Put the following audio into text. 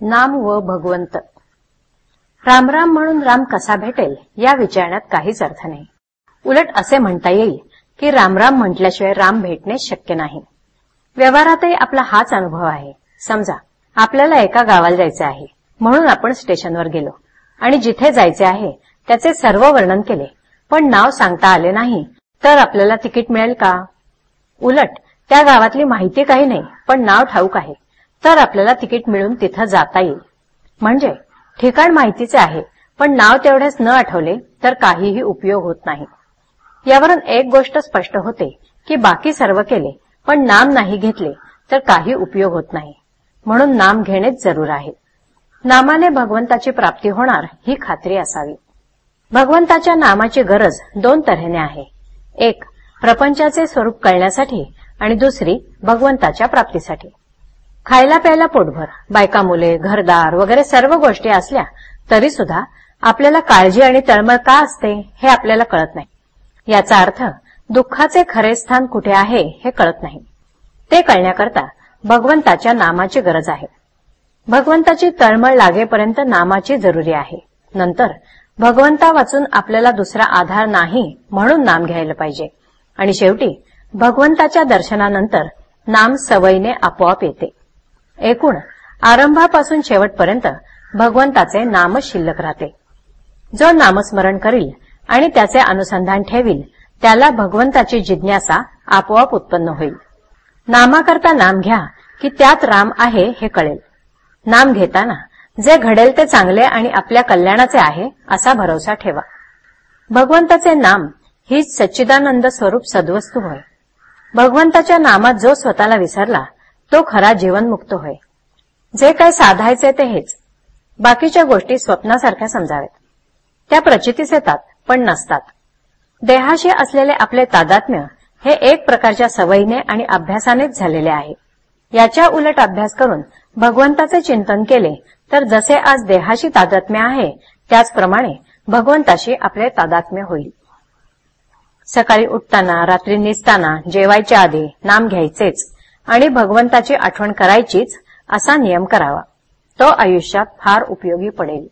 नाम व भगवंत. रामराम म्हणून राम कसा भेटेल या विचारण्यात काहीच अर्थ नाही. उलट असे म्हणता येईल की रामराम म्हटल्याशिवाय राम भेटणे शक्य नाही. व्यवहारातही आपला हाच अनुभव आहे. समजा आपल्याला एका गावाला जायचे आहे म्हणून आपण स्टेशनवर गेलो. आणि जिथे जायचे आहे त्याचे सर्व वर्णन केले. पण नाव सांगता आले नाही तर आपल्याला तिकीट मिळेल का? उलट त्या गावातली माहिती काही नाही पण नाव ठाऊक आहे. तर आपल्याला तिकीट मिळून तिथं जाता येईल. म्हणजे ठिकाण माहितीचे आहे पण नाव तेवढेच न आठवले तर काहीही उपयोग होत नाही. यावरून एक गोष्ट स्पष्ट होते की बाकी सर्व केले पण नाम नाही घेतले तर काही उपयोग होत नाही. म्हणून नाम घेणेच जरूर आहे. नामाने भगवंताची प्राप्ती होणार ही खात्री असावी. भगवंताच्या नामाची गरज दोन तऱ्हेने आहे. एक प्रपंचाचे स्वरूप कळण्यासाठी आणि दुसरी भगवंताच्या प्राप्तीसाठी. खायला प्यायला पोटभर. बायका मुले घरदार वगैरे सर्व गोष्टी असल्या तरी सुद्धा आपल्याला काळजी आणि तळमळ का असते हे आपल्याला कळत नाही. याचा अर्थ दुःखाचे खरे स्थान कुठे आहे हे कळत नाही. ते कळण्याकरता भगवंताच्या नामाची गरज आहे. भगवंताची तळमळ लागेपर्यंत नामाची जरुरी आहे. नंतर भगवंता वाचून आपल्याला दुसरा आधार नाही म्हणून नाम घ्यायला पाहिजे. आणि शेवटी भगवंताच्या दर्शनानंतर नाम सवयीने आपोआप येते. एकूण आरंभापासून शेवटपर्यंत भगवंताचे नामच शिल्लक राहते. जो नामस्मरण करील आणि त्याचे अनुसंधान ठेवील त्याला भगवंताची जिज्ञासा आपोआप उत्पन्न होईल. नामाकरता नाम घ्या की त्यात राम आहे हे कळेल. नाम घेताना जे घडेल ते चांगले आणि आपल्या कल्याणाचे आहे असा भरोसा ठेवा. भगवंताचे नाम हीच सच्चिदानंद स्वरूप सद्वस्तू होय. भगवंताच्या नामात जो स्वतःला विसरला तो खरा जीवनमुक्त होय. जे काय साधायचे ते हेच. बाकीच्या गोष्टी स्वप्नासारख्या समजाव्यात. त्या प्रचितीस येतात पण नसतात. देहाशी असलेले आपले तादात्म्य हे एक प्रकारच्या सवयीने आणि अभ्यासानेच झालेले आहे. याच्या उलट अभ्यास करून भगवंताचे चिंतन केले तर जसे आज देहाशी तादात्म्य आहे त्याचप्रमाणे भगवंताशी आपले तादात्म्य होईल. सकाळी उठताना रात्री निसताना जेवायच्या आधी नाम घ्यायचेच. आणि भगवंताची आठवण करायचीच असा नियम करावा. तो आयुष्यात फार उपयोगी पडेल.